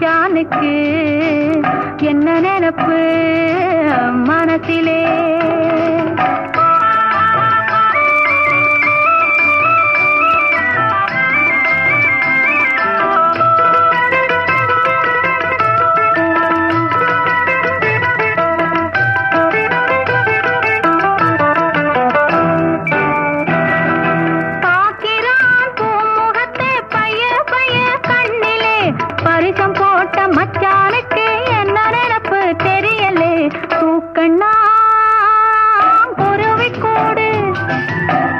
மச்சானுக்கு என்ன நினப்பு? மனசிலே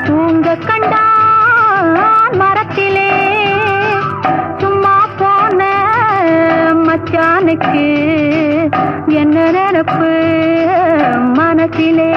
தூங்க கண்டான் மரத்திலே சும்மா போன மச்சானுக்கு என்ன நினப்பு மனசிலே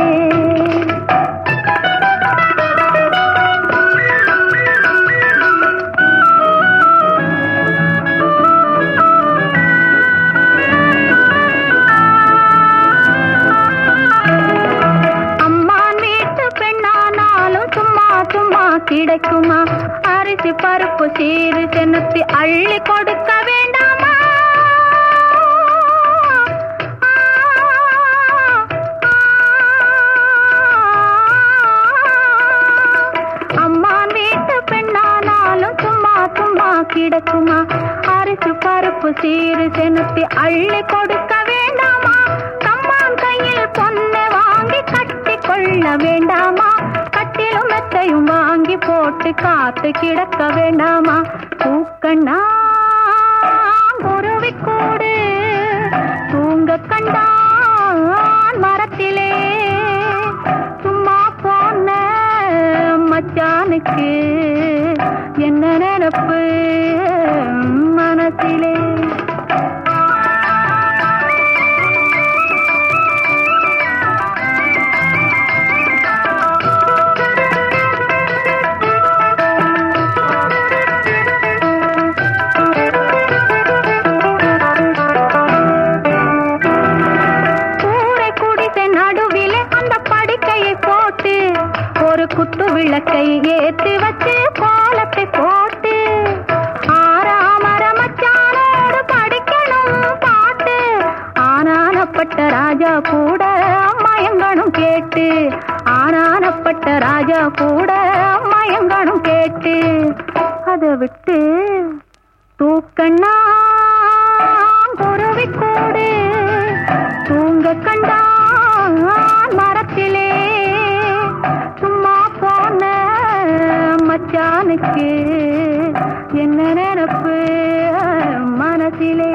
கிடைக்குமா? அரிசி பருப்பு சீரு சென்னத்தி அள்ளி கொடுக்க வேண்டாமா? அம்மான் வீட்டு பெண்ணானாலும் சும்மா சும்மா கிடக்குமா? அரிசி பருப்பு சீரு செனுத்தி அள்ளி கொடுக்க வேண்டாமா? கம்மான் கையில் பொண்ணு வாங்கி கட்டி கொள்ள வேண்டாமா? கட்டிலும் வாங்கி போட்டு காத்து கிடக்க வேண்டாமா? தூக்கண்ணா குருவி கூடு. தூங்க கண்டான் மரத்திலே. சும்மா போன மச்சானுக்கு என்ன நினப்பு? குத்து விளக்கை ஏத்தி வச்சு கோலத்தை போட்டு ஆறாமரமச்சானோடு படிக்கணும் பாட்டு. ஆனானப்பட்ட ராஜா கூட மயங்கணும் கேட்டு. ஆனானப்பட்ட ராஜா கூட மயங்கணும் கேட்டு. அதை விட்டு தூக்கண்ணா குருவி கூடு. தூங்க கண்டா மச்சானுக்கு என்ன நினப்பு? மனசிலே